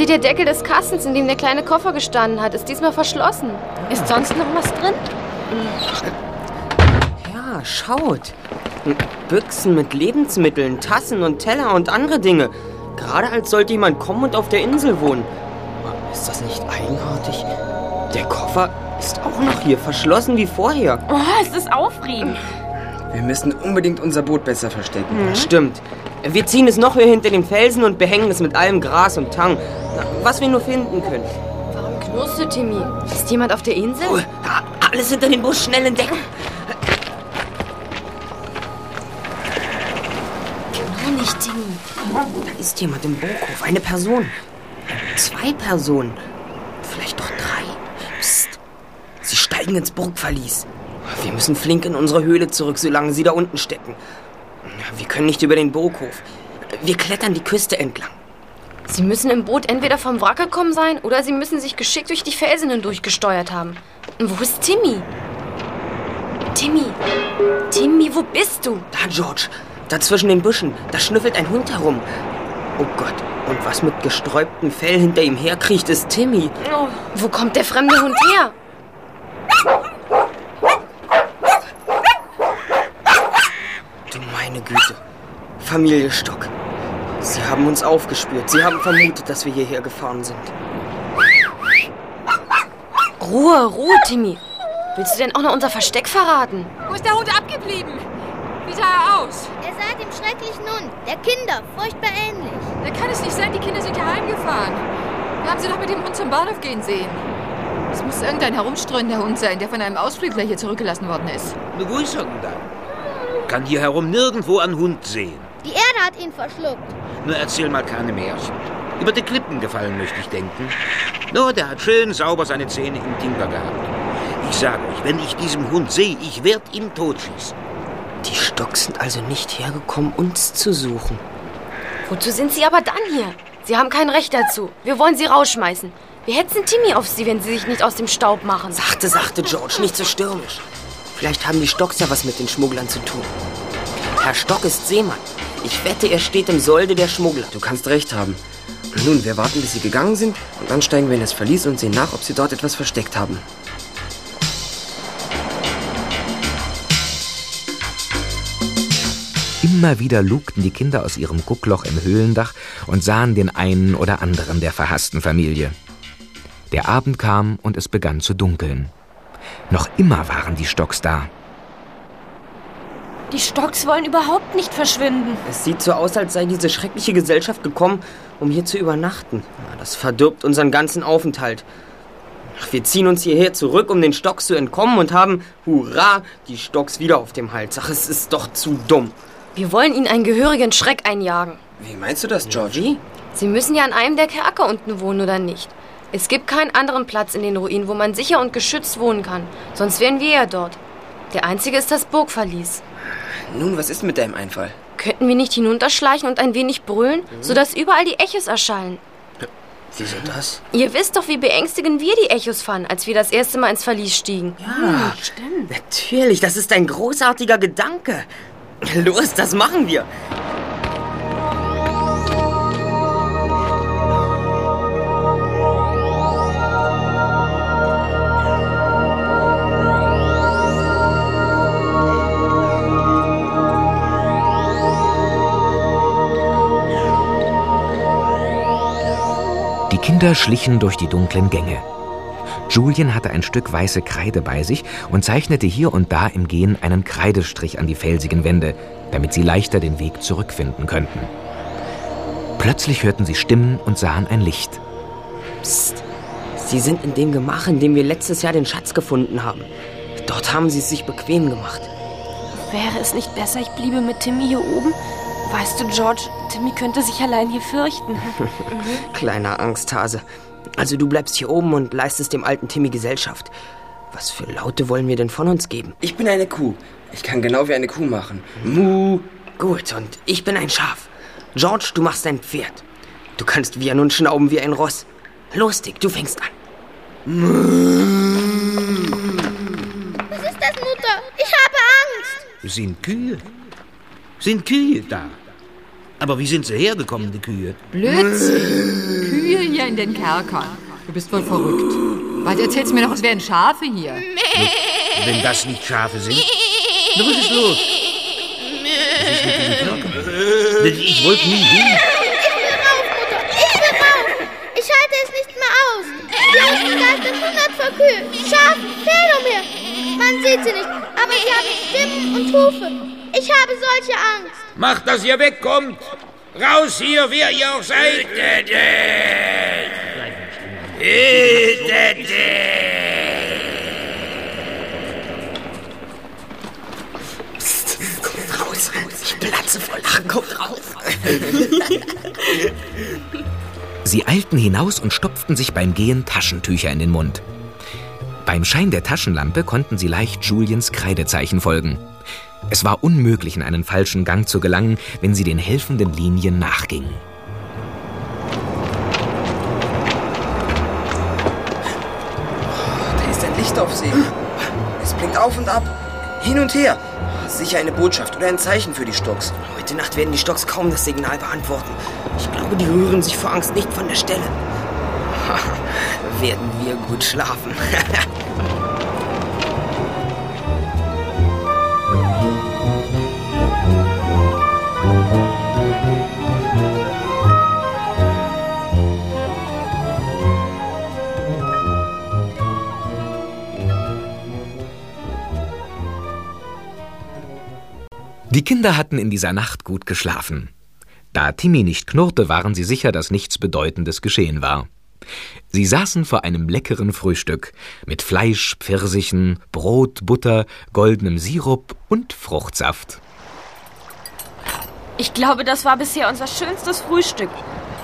Sieh, der Deckel des Kastens, in dem der kleine Koffer gestanden hat, ist diesmal verschlossen. Ist sonst noch was drin? Ja, schaut. Büchsen mit Lebensmitteln, Tassen und Teller und andere Dinge. Gerade als sollte jemand kommen und auf der Insel wohnen. Ist das nicht eigenartig? Der Koffer ist auch noch hier, verschlossen wie vorher. Oh, es ist aufregend. Wir müssen unbedingt unser Boot besser verstecken. Stimmt. Wir ziehen es noch höher hinter den Felsen und behängen es mit allem Gras und Tang. Was wir nur finden können. Warum schnurrst du, Timmy? Ist jemand auf der Insel? Oh, alles hinter dem Busch, schnell entdecken. Genau nicht, Timmy. Da ist jemand im Burghof, eine Person. Zwei Personen. Vielleicht doch drei. Psst. Sie steigen ins Burgverlies. Wir müssen flink in unsere Höhle zurück, solange sie da unten stecken. Wir können nicht über den Burghof. Wir klettern die Küste entlang. Sie müssen im Boot entweder vom Wrack gekommen sein oder sie müssen sich geschickt durch die Felsen hindurch gesteuert haben. Und wo ist Timmy? Timmy! Timmy, wo bist du? Da, George. Da zwischen den Büschen. Da schnüffelt ein Hund herum. Oh Gott. Und was mit gesträubtem Fell hinter ihm herkriecht, ist Timmy. Oh, wo kommt der fremde Hund her? Du meine Güte. Familie Stock. Sie haben uns aufgespürt. Sie haben vermutet, dass wir hierher gefahren sind. Ruhe, Ruhe, Timmy. Willst du denn auch noch unser Versteck verraten? Wo ist der Hund abgeblieben? Wie sah er aus? Er sah dem schrecklichen Hund, der Kinder, furchtbar ähnlich. Da kann es nicht sein, die Kinder sind ja heimgefahren. Wir haben sie doch mit dem Hund zum Bahnhof gehen sehen. Es muss irgendein herumstreuender Hund sein, der von einem Ausflügler hier zurückgelassen worden ist. Na, wo ist er denn da? Kann hier herum nirgendwo einen Hund sehen. Die Erde hat ihn verschluckt. Nur erzähl mal keine Märchen. Über die Klippen gefallen, möchte ich denken. Nur, der hat schön sauber seine Zähne im Timber gehabt. Ich sage euch, wenn ich diesen Hund sehe, ich werd ihn totschießen. Die Stocks sind also nicht hergekommen, uns zu suchen. Wozu sind sie aber dann hier? Sie haben kein Recht dazu. Wir wollen sie rausschmeißen. Wir hetzen Timmy auf sie, wenn sie sich nicht aus dem Staub machen. Sachte, sachte, George, nicht so stürmisch. Vielleicht haben die Stocks ja was mit den Schmugglern zu tun. Herr Stock ist Seemann. Ich wette, er steht im Solde der Schmuggler. Du kannst recht haben. Nun, wir warten, bis sie gegangen sind und dann steigen wir in das Verlies und sehen nach, ob sie dort etwas versteckt haben. Immer wieder lugten die Kinder aus ihrem Guckloch im Höhlendach und sahen den einen oder anderen der verhassten Familie. Der Abend kam und es begann zu dunkeln. Noch immer waren die Stocks da. Die Stocks wollen überhaupt nicht verschwinden. Es sieht so aus, als sei diese schreckliche Gesellschaft gekommen, um hier zu übernachten. Na, Das verdirbt unseren ganzen Aufenthalt. Ach, Wir ziehen uns hierher zurück, um den Stocks zu entkommen und haben, hurra, die Stocks wieder auf dem Hals. Ach, es ist doch zu dumm. Wir wollen ihnen einen gehörigen Schreck einjagen. Wie meinst du das, George? Wie? Sie müssen ja an einem der Kerker unten wohnen, oder nicht? Es gibt keinen anderen Platz in den Ruinen, wo man sicher und geschützt wohnen kann. Sonst wären wir ja dort. Der einzige ist das Burgverlies. Nun, was ist mit deinem Einfall? Könnten wir nicht hinunterschleichen und ein wenig brüllen, sodass überall die Echos erschallen? Wieso das? Ihr wisst doch, wie beängstigend wir die Echos fanden, als wir das erste Mal ins Verlies stiegen. Ja, stimmt. Natürlich, das ist ein großartiger Gedanke. Los, das machen wir. Kinder schlichen durch die dunklen Gänge. Julien hatte ein Stück weiße Kreide bei sich und zeichnete hier und da im Gehen einen Kreidestrich an die felsigen Wände, damit sie leichter den Weg zurückfinden könnten. Plötzlich hörten sie Stimmen und sahen ein Licht. Psst. Sie sind in dem Gemach, in dem wir letztes Jahr den Schatz gefunden haben. Dort haben sie es sich bequem gemacht. Wäre es nicht besser, ich bliebe mit Timmy hier oben? Weißt du, George, Timmy könnte sich allein hier fürchten. Kleiner Angsthase. Also du bleibst hier oben und leistest dem alten Timmy Gesellschaft. Was für Laute wollen wir denn von uns geben? Ich bin eine Kuh. Ich kann genau wie eine Kuh machen. Mu. Gut, und ich bin ein Schaf. George, du machst ein Pferd. Du kannst wie nun schnauben wie ein Ross. Los, Dick, du fängst an. Was ist das, Mutter? Ich habe Angst. Sind Kühe? Sind Kühe da? Aber wie sind sie hergekommen, die Kühe? Blödsinn. Kühe hier in den Kerkern. Du bist wohl verrückt. Was erzählst du mir noch, es wären Schafe hier? Wenn das nicht Schafe sind? Na, was ist los? Was ist mit diesen Kerkern? Ich wollte nie hin. Ich will rauf, Mutter. Ich will rauf. Ich halte es nicht mehr aus. Hier unten geistern hundert vor Kühe, Schafe, Pferde umher. Man sieht sie nicht, aber sie haben Stimmen und Hufe. Ich habe solche Angst. Macht, dass ihr wegkommt! Raus hier, wer ihr auch seid! Raus, ich platze voll Lachen, kommt raus. Sie eilten hinaus und stopften sich beim Gehen Taschentücher in den Mund. Beim Schein der Taschenlampe konnten sie leicht Juliens Kreidezeichen folgen. Es war unmöglich, in einen falschen Gang zu gelangen, wenn sie den helfenden Linien nachgingen. Da ist ein Licht auf See. Es blinkt auf und ab. Hin und her. Sicher eine Botschaft oder ein Zeichen für die Stocks. Heute Nacht werden die Stocks kaum das Signal beantworten. Ich glaube, die rühren sich vor Angst nicht von der Stelle. werden wir gut schlafen. Die Kinder hatten in dieser Nacht gut geschlafen. Da Timmy nicht knurrte, waren sie sicher, dass nichts Bedeutendes geschehen war. Sie saßen vor einem leckeren Frühstück mit Fleisch, Pfirsichen, Brot, Butter, goldenem Sirup und Fruchtsaft. Ich glaube, das war bisher unser schönstes Frühstück.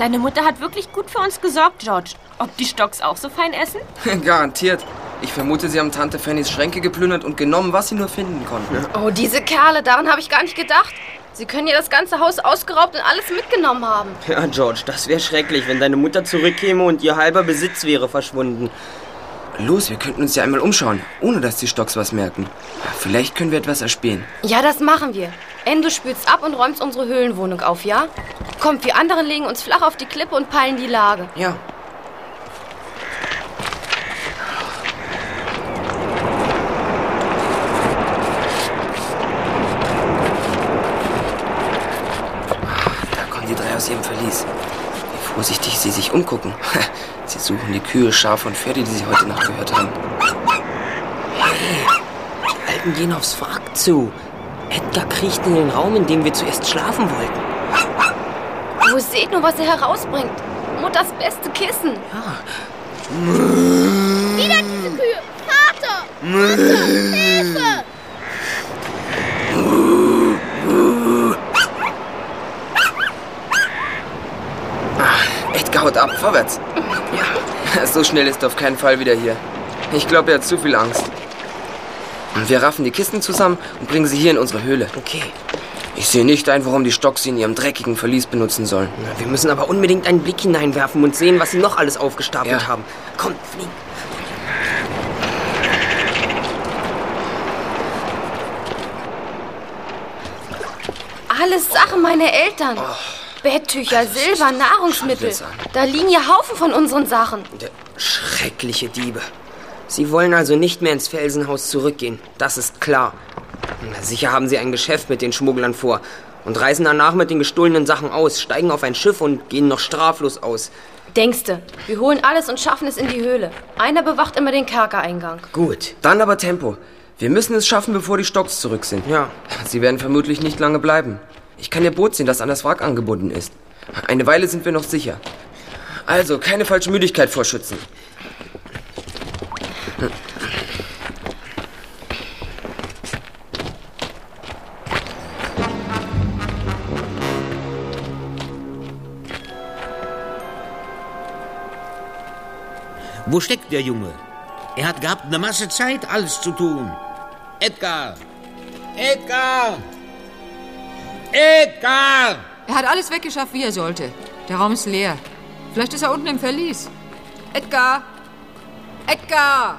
Deine Mutter hat wirklich gut für uns gesorgt, George. Ob die Stocks auch so fein essen? Garantiert. Ich vermute, sie haben Tante Fannys Schränke geplündert und genommen, was sie nur finden konnten. Oh, diese Kerle, daran habe ich gar nicht gedacht. Sie können ja das ganze Haus ausgeraubt und alles mitgenommen haben. Ja, George, das wäre schrecklich, wenn deine Mutter zurückkäme und ihr halber Besitz wäre verschwunden. Los, wir könnten uns ja einmal umschauen, ohne dass die Stocks was merken. Vielleicht können wir etwas erspähen. Ja, das machen wir. En, du spülst ab und räumst unsere Höhlenwohnung auf, ja? Kommt, wir anderen legen uns flach auf die Klippe und peilen die Lage. Ja. Da kommen die drei aus ihrem Verlies. Wie vorsichtig sie sich umgucken. Sie suchen die Kühe, Schafe und Pferde, die sie heute Nacht gehört haben. Die Alten gehen aufs Wrack zu. Edgar kriecht in den Raum, in dem wir zuerst schlafen wollten. Oh, seht nur, was er herausbringt. Mutters beste Kissen. Wieder diese Kühe. Vater! Mutter! Hilfe! Edgar haut ab, vorwärts. Ja, so schnell ist er auf keinen Fall wieder hier. Ich glaube, er hat zu viel Angst. Und wir raffen die Kisten zusammen und bringen sie hier in unsere Höhle. Okay. Ich sehe nicht ein, warum die Stocks sie in ihrem dreckigen Verlies benutzen sollen. Na, wir müssen aber unbedingt einen Blick hineinwerfen und sehen, was sie noch alles aufgestapelt Ja. haben. Komm, flieg. Alles Sachen meiner Eltern. Betttücher, Silber, Nahrungsmittel. Da liegen ja Haufen von unseren Sachen. Der schreckliche Diebe. Sie wollen also nicht mehr ins Felsenhaus zurückgehen. Das ist klar. Na, sicher haben sie ein Geschäft mit den Schmugglern vor und reisen danach mit den gestohlenen Sachen aus, steigen auf ein Schiff und gehen noch straflos aus. Denkste, wir holen alles und schaffen es in die Höhle. Einer bewacht immer den Kerkereingang. Gut. Dann aber Tempo. Wir müssen es schaffen, bevor die Stocks zurück sind. Ja. Sie werden vermutlich nicht lange bleiben. Ich kann ihr Boot sehen, das an das Wrack angebunden ist. Eine Weile sind wir noch sicher. Also, keine falsche Müdigkeit vorschützen. Wo steckt der Junge? Er hat gehabt eine Masse Zeit, alles zu tun. Edgar! Edgar! Edgar! Er hat alles weggeschafft, wie er sollte. Der Raum ist leer. Vielleicht ist er unten im Verlies. Edgar! Edgar!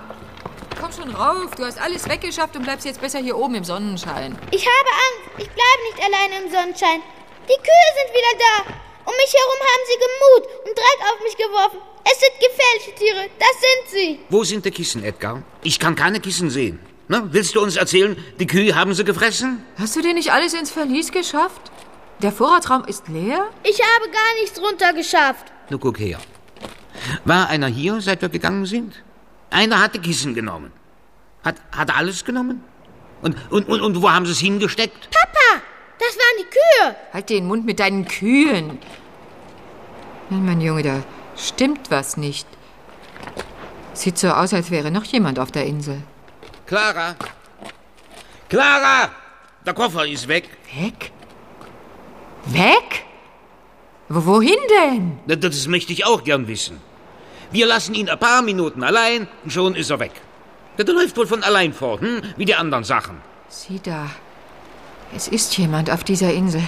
Komm schon rauf. Du hast alles weggeschafft und bleibst jetzt besser hier oben im Sonnenschein. Ich habe Angst. Ich bleibe nicht alleine im Sonnenschein. Die Kühe sind wieder da. Um mich herum haben sie gemut und Dreck auf mich geworfen. Es sind gefährliche Tiere. Das sind sie. Wo sind die Kissen, Edgar? Ich kann keine Kissen sehen. Na, willst du uns erzählen, die Kühe haben sie gefressen? Hast du dir nicht alles ins Verlies geschafft? Der Vorratsraum ist leer? Ich habe gar nichts runtergeschafft. Nu, guck her. War einer hier, seit wir gegangen sind? Einer hat die Kissen genommen. Hat, hat er alles genommen? Und, und, und, und wo haben sie es hingesteckt? Papa, das waren die Kühe. Halt den Mund mit deinen Kühen. Nein, mein Junge, da stimmt was nicht. Sieht so aus, als wäre noch jemand auf der Insel. Clara! Clara! Der Koffer ist weg. Weg? Weg? Wo- Wohin denn? Na, Das möchte ich auch gern wissen. Wir lassen ihn ein paar Minuten allein und schon ist er weg. Der der läuft wohl von allein fort, hm? wie die anderen Sachen. Sieh da. Es ist jemand auf dieser Insel.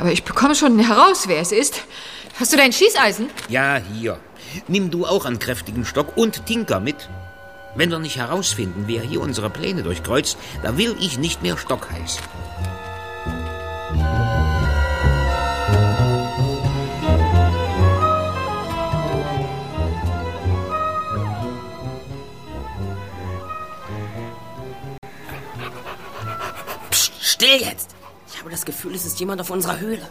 Aber ich bekomme schon heraus, wer es ist. Hast du dein Schießeisen? Ja, hier. Nimm du auch einen kräftigen Stock und Tinker mit. Wenn wir nicht herausfinden, wer hier unsere Pläne durchkreuzt, da will ich nicht mehr Stock heißen. Psst, still jetzt! Ich habe das Gefühl, es ist jemand auf unserer Höhle.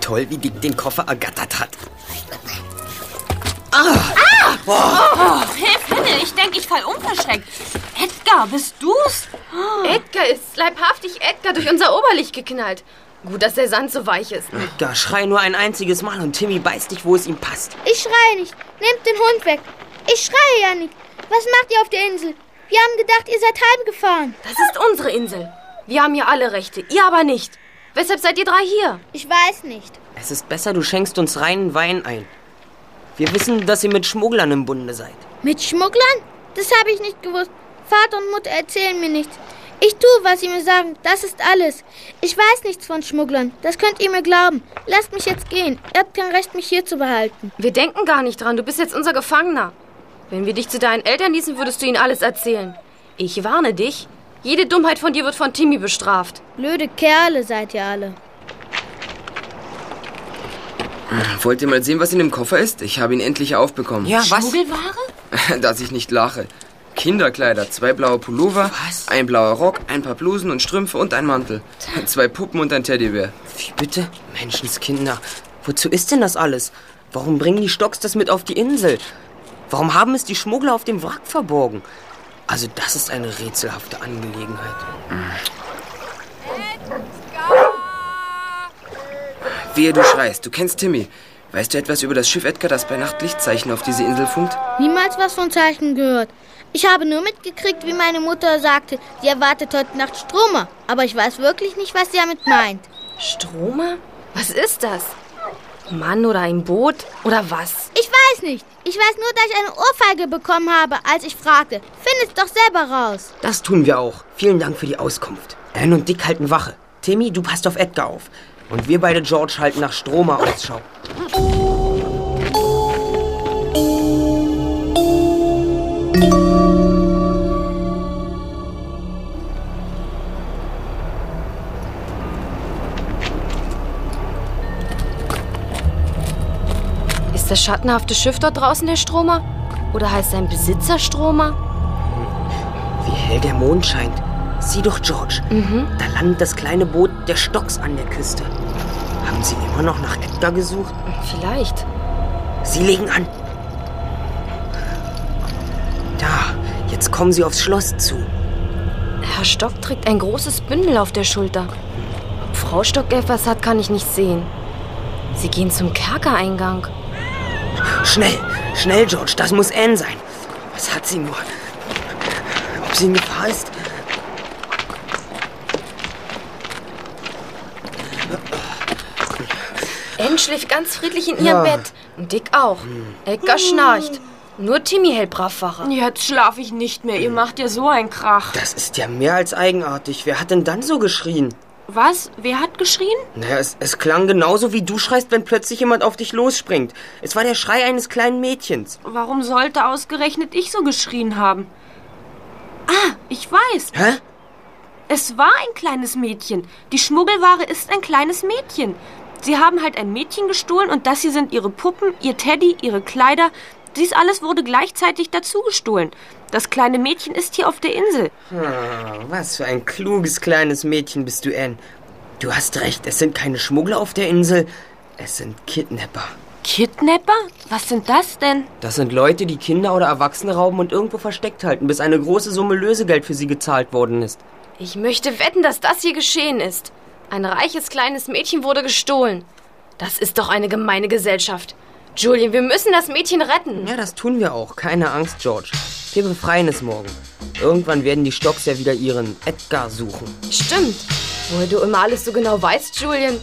Toll, wie Dick den Koffer ergattert hat. Oh, hilf Himmel, ich denke, ich fall unverschreckt. Edgar, bist du's? Edgar ist leibhaftig Edgar durch unser Oberlicht geknallt. Gut, dass der Sand so weich ist. Da schrei nur ein einziges Mal und Timmy beißt dich, wo es ihm passt. Ich schreie nicht. Nehmt den Hund weg. Ich schreie ja nicht. Was macht ihr auf der Insel? Wir haben gedacht, ihr seid heimgefahren. Das ist unsere Insel. Wir haben hier alle Rechte, ihr aber nicht. Weshalb seid ihr drei hier? Ich weiß nicht. Es ist besser, du schenkst uns reinen Wein ein. Wir wissen, dass ihr mit Schmugglern im Bunde seid. Mit Schmugglern? Das habe ich nicht gewusst. Vater und Mutter erzählen mir nichts. Ich tue, was sie mir sagen. Das ist alles. Ich weiß nichts von Schmugglern. Das könnt ihr mir glauben. Lasst mich jetzt gehen. Ihr habt kein Recht, mich hier zu behalten. Wir denken gar nicht dran, du bist jetzt unser Gefangener. Wenn wir dich zu deinen Eltern ließen, würdest du ihnen alles erzählen. Ich warne dich. Jede Dummheit von dir wird von Timmy bestraft. Blöde Kerle seid ihr alle. Wollt ihr mal sehen, was in dem Koffer ist? Ich habe ihn endlich aufbekommen. Ja, was? Schmuggelware? Dass ich nicht lache. Kinderkleider, zwei blaue Pullover, Was? ein blauer Rock, ein paar Blusen und Strümpfe und ein Mantel. Zwei Puppen und ein Teddybär. Wie bitte? Menschenskinder. Wozu ist denn das alles? Warum bringen die Stocks das mit auf die Insel? Warum haben es die Schmuggler auf dem Wrack verborgen? Also das ist eine rätselhafte Angelegenheit. Wehe, du schreist. Du kennst Timmy. Weißt du etwas über das Schiff Edgar, das bei Nacht Lichtzeichen auf diese Insel funkt? Niemals was von Zeichen gehört. Ich habe nur mitgekriegt, wie meine Mutter sagte, sie erwartet heute Nacht Stromer. Aber ich weiß wirklich nicht, was sie damit meint. Stromer? Was ist das? Mann oder ein Boot? Oder was? Ich weiß nicht. Ich weiß nur, dass ich eine Ohrfeige bekommen habe, als ich fragte. Find es doch selber raus. Das tun wir auch. Vielen Dank für die Auskunft. Anne und Dick halten Wache. Timmy, du passt auf Edgar auf. Und wir beide, George, halten nach Stromer Ausschau. Ist das schattenhafte Schiff dort draußen der Stromer? Oder heißt sein Besitzer Stromer? Wie hell der Mond scheint. Sieh doch, George. Da landet das kleine Boot der Stocks an der Küste. Haben Sie immer noch nach Edgar gesucht? Vielleicht. Sie legen an. Da, jetzt kommen Sie aufs Schloss zu. Herr Stock trägt ein großes Bündel auf der Schulter. Ob Frau Stock etwas hat, kann ich nicht sehen. Sie gehen zum Kerkereingang. Schnell, schnell, George, das muss Anne sein. Was hat sie nur? Ob sie in Gefahr ist? Anne schläft ganz friedlich in ihrem Bett. Und Dick auch. Edgar schnarcht. Nur Timmy hält brav Wache. Jetzt schlafe ich nicht mehr. Ihr macht ja so einen Krach. Das ist ja mehr als eigenartig. Wer hat denn dann so geschrien? Was? Wer hat geschrien? Naja, es, es klang genauso wie du schreist, wenn plötzlich jemand auf dich losspringt. Es war der Schrei eines kleinen Mädchens. Warum sollte ausgerechnet ich so geschrien haben? Ah, ich weiß. Hä? Es war ein kleines Mädchen. Die Schmuggelware ist ein kleines Mädchen. Sie haben halt ein Mädchen gestohlen und das hier sind ihre Puppen, ihr Teddy, ihre Kleider. Dies alles wurde gleichzeitig dazu gestohlen. Das kleine Mädchen ist hier auf der Insel. Ah, was für ein kluges kleines Mädchen bist du, Anne. Du hast recht, es sind keine Schmuggler auf der Insel, es sind Kidnapper. Kidnapper? Was sind das denn? Das sind Leute, die Kinder oder Erwachsene rauben und irgendwo versteckt halten, bis eine große Summe Lösegeld für sie gezahlt worden ist. Ich möchte wetten, dass das hier geschehen ist. Ein reiches kleines Mädchen wurde gestohlen. Das ist doch eine gemeine Gesellschaft. Julian, wir müssen das Mädchen retten. Ja, das tun wir auch. Keine Angst, George. Wir befreien es morgen. Irgendwann werden die Stocks ja wieder ihren Edgar suchen. Stimmt. Woher du immer alles so genau weißt, Julian.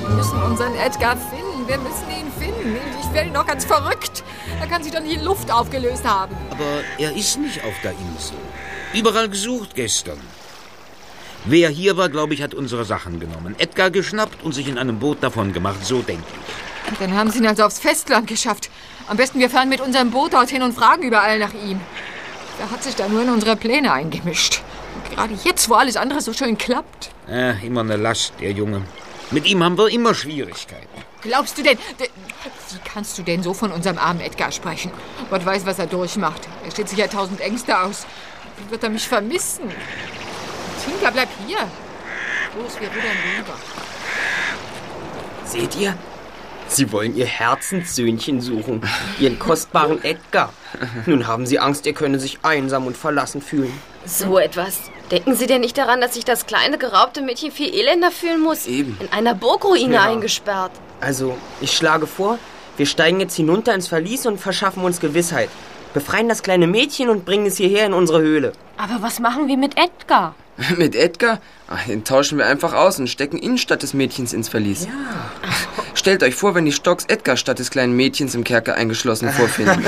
Wir müssen unseren Edgar finden. Wir müssen ihn finden. Ich werde noch ganz verrückt. Er kann sich doch nicht in Luft aufgelöst haben. Aber er ist nicht auf der Insel. Überall gesucht gestern. Wer hier war, glaube ich, hat unsere Sachen genommen, Edgar geschnappt und sich in einem Boot davon gemacht, so denke ich. Und dann haben sie ihn also aufs Festland geschafft. Am besten wir fahren mit unserem Boot dorthin und fragen überall nach ihm. Wer hat sich da nur in unsere Pläne eingemischt? Und gerade jetzt, wo alles andere so schön klappt. Äh, immer eine Last, der Junge. Mit ihm haben wir immer Schwierigkeiten. Glaubst du denn... Wie kannst du denn so von unserem armen Edgar sprechen? Gott weiß, was er durchmacht. Er steht sich ja tausend Ängste aus. Wie wird er mich vermissen? Tinka, bleib hier. Los, wir rudern rüber. Seht ihr? Sie wollen ihr Herzenssöhnchen suchen. Ihren kostbaren Edgar. Nun haben sie Angst, er könne sich einsam und verlassen fühlen. So etwas. Denken Sie denn nicht daran, dass sich das kleine geraubte Mädchen viel elender fühlen muss? Eben. In einer Burgruine Ja. eingesperrt. Also, ich schlage vor, wir steigen jetzt hinunter ins Verlies und verschaffen uns Gewissheit. Befreien das kleine Mädchen und bringen es hierher in unsere Höhle. Aber was machen wir mit Edgar? Mit Edgar? Ach, den tauschen wir einfach aus und stecken ihn statt des Mädchens ins Verlies. Ja. Stellt euch vor, wenn die Stocks Edgar statt des kleinen Mädchens im Kerker eingeschlossen vorfinden.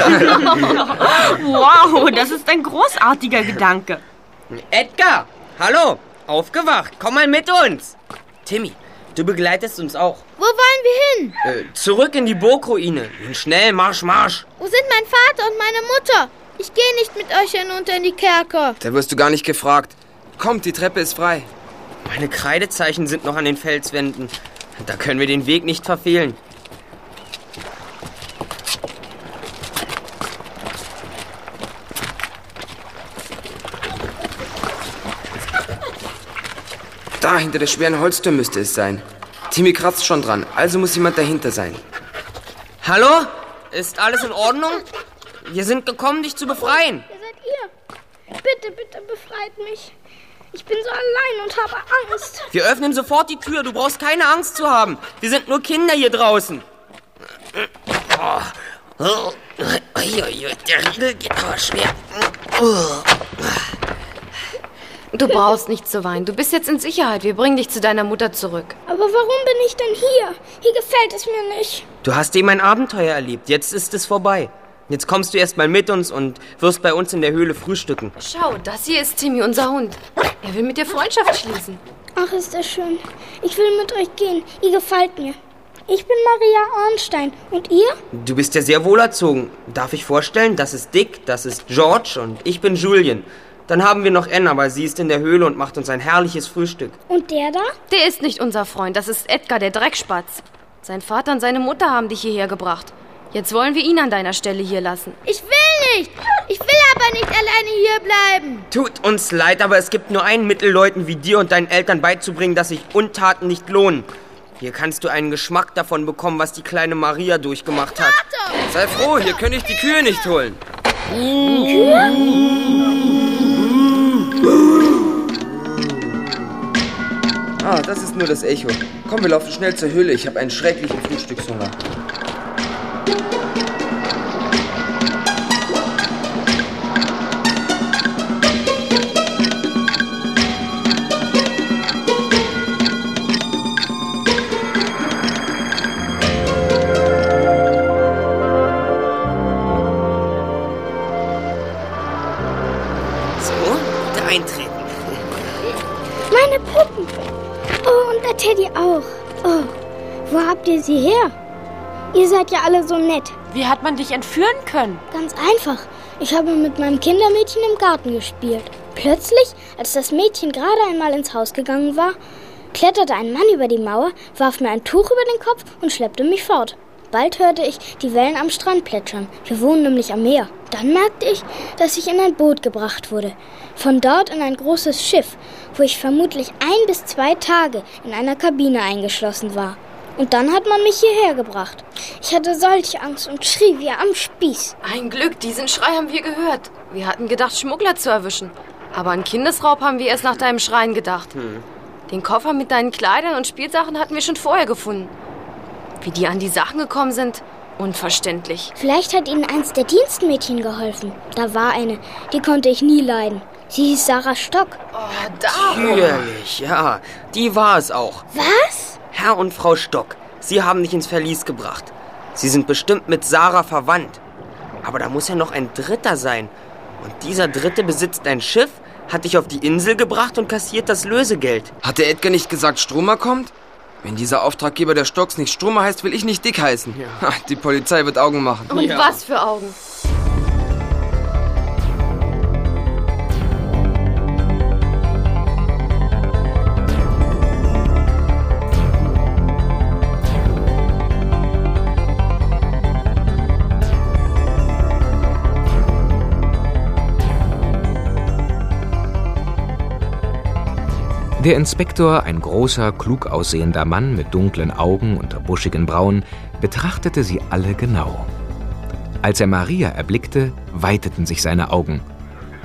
Wow, das ist ein großartiger Gedanke. Edgar! Hallo! Aufgewacht! Komm mal mit uns! Timmy, du begleitest uns auch. Wo wollen wir hin? Äh, zurück in die Burgruine. Nun schnell, Marsch, Marsch! Wo sind mein Vater und meine Mutter? Ich gehe nicht mit euch hinunter in die Kerker. da wirst du gar nicht gefragt. Kommt, die Treppe ist frei. Meine Kreidezeichen sind noch an den Felswänden. Da können wir den Weg nicht verfehlen. Da, hinter der schweren Holztür müsste es sein. Timmy kratzt schon dran, also muss jemand dahinter sein. Hallo? Ist alles in Ordnung? Wir sind gekommen, dich zu befreien. Wer seid ihr? Bitte, bitte befreit mich. Ich bin so allein und habe Angst. Wir öffnen sofort die Tür. Du brauchst keine Angst zu haben. Wir sind nur Kinder hier draußen. Der Riegel geht aber schwer. Du brauchst nicht zu weinen. Du bist jetzt in Sicherheit. Wir bringen dich zu deiner Mutter zurück. Aber warum bin ich denn hier? Hier gefällt es mir nicht. Du hast eben ein Abenteuer erlebt. Jetzt ist es vorbei. Jetzt kommst du erst mal mit uns und wirst bei uns in der Höhle frühstücken. Schau, das hier ist Timmy, unser Hund. Er will mit dir Freundschaft schließen. Ach, ist das schön. Ich will mit euch gehen. Ihr gefällt mir. Ich bin Maria Arnstein. Und ihr? Du bist ja sehr wohlerzogen. Darf ich vorstellen, das ist Dick, das ist George und ich bin Julian. Dann haben wir noch Anne, aber sie ist in der Höhle und macht uns ein herrliches Frühstück. Und der da? Der ist nicht unser Freund. Das ist Edgar, der Dreckspatz. Sein Vater und seine Mutter haben dich hierher gebracht. Jetzt wollen wir ihn an deiner Stelle hier lassen. Ich will nicht. Ich will aber nicht alleine hier bleiben. Tut uns leid, aber es gibt nur ein Mittel, Leuten wie dir und deinen Eltern beizubringen, dass sich Untaten nicht lohnen. Hier kannst du einen Geschmack davon bekommen, was die kleine Maria durchgemacht hat. Sei froh, hier könnte ich die Kühe nicht holen. Ah, das ist nur das Echo. Komm, wir laufen schnell zur Höhle. Ich habe einen schrecklichen Frühstückshunger. Ihr sie her? Ihr seid ja alle so nett. Wie hat man dich entführen können? Ganz einfach. Ich habe mit meinem Kindermädchen im Garten gespielt. Plötzlich, als das Mädchen gerade einmal ins Haus gegangen war, kletterte ein Mann über die Mauer, warf mir ein Tuch über den Kopf und schleppte mich fort. Bald hörte ich die Wellen am Strand plätschern. Wir wohnen nämlich am Meer. Dann merkte ich, dass ich in ein Boot gebracht wurde. Von dort in ein großes Schiff, wo ich vermutlich ein bis zwei Tage in einer Kabine eingeschlossen war. Und dann hat man mich hierher gebracht. Ich hatte solche Angst und schrie wie am Spieß. Ein Glück, diesen Schrei haben wir gehört. Wir hatten gedacht, Schmuggler zu erwischen. Aber an Kindesraub haben wir erst nach deinem Schreien gedacht. Den Koffer mit deinen Kleidern und Spielsachen hatten wir schon vorher gefunden. Wie die an die Sachen gekommen sind, unverständlich. Vielleicht hat ihnen eins der Dienstmädchen geholfen. Da war eine, die konnte ich nie leiden. Sie hieß Sarah Stock. Oh, darum. Natürlich, ja. Die war es auch. Was? Herr und Frau Stock, Sie haben dich ins Verlies gebracht. Sie sind bestimmt mit Sarah verwandt. Aber da muss ja noch ein Dritter sein. Und dieser Dritte besitzt ein Schiff, hat dich auf die Insel gebracht und kassiert das Lösegeld. Hat der Edgar nicht gesagt, Stromer kommt? Wenn dieser Auftraggeber der Stocks nicht Stromer heißt, will ich nicht dick heißen. Ha, Die Polizei wird Augen machen. Und was für Augen. Der Inspektor, ein großer, klug aussehender Mann mit dunklen Augen unter buschigen Brauen, betrachtete sie alle genau. Als er Maria erblickte, weiteten sich seine Augen.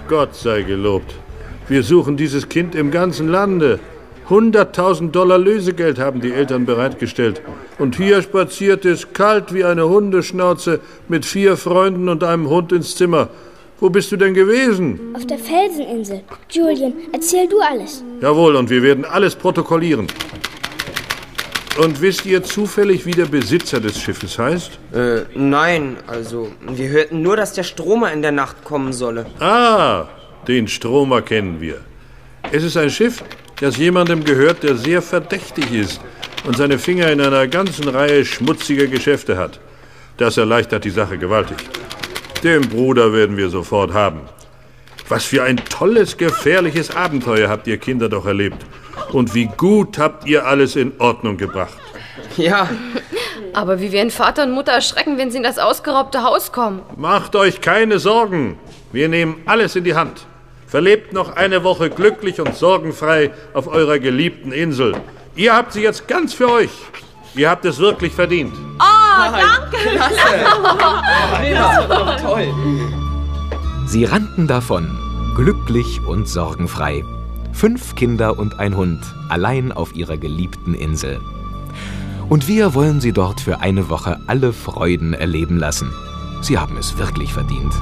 Gott sei gelobt. Wir suchen dieses Kind im ganzen Lande. 100.000 Dollar Lösegeld haben die Eltern bereitgestellt. Und hier spaziert es kalt wie eine Hundeschnauze mit vier Freunden und einem Hund ins Zimmer. Wo bist du denn gewesen? Auf der Felseninsel. Julian, erzähl du alles. Jawohl, und wir werden alles protokollieren. Und wisst ihr zufällig, wie der Besitzer des Schiffes heißt? Äh, nein, also, wir hörten nur, dass der Stromer in der Nacht kommen solle. Ah, den Stromer kennen wir. Es ist ein Schiff, das jemandem gehört, der sehr verdächtig ist und seine Finger in einer ganzen Reihe schmutziger Geschäfte hat. Das erleichtert die Sache gewaltig. Den Bruder werden wir sofort haben. Was für ein tolles, gefährliches Abenteuer habt ihr Kinder doch erlebt. Und wie gut habt ihr alles in Ordnung gebracht. Ja, Aber wie werden Vater und Mutter erschrecken, wenn sie in das ausgeraubte Haus kommen? Macht euch keine Sorgen. Wir nehmen alles in die Hand. Verlebt noch eine Woche glücklich und sorgenfrei auf eurer geliebten Insel. Ihr habt sie jetzt ganz für euch. Ihr habt es wirklich verdient. Sie rannten davon, glücklich und sorgenfrei. Fünf Kinder und ein Hund, allein auf ihrer geliebten Insel. Und wir wollen sie dort für eine Woche alle Freuden erleben lassen. Sie haben es wirklich verdient.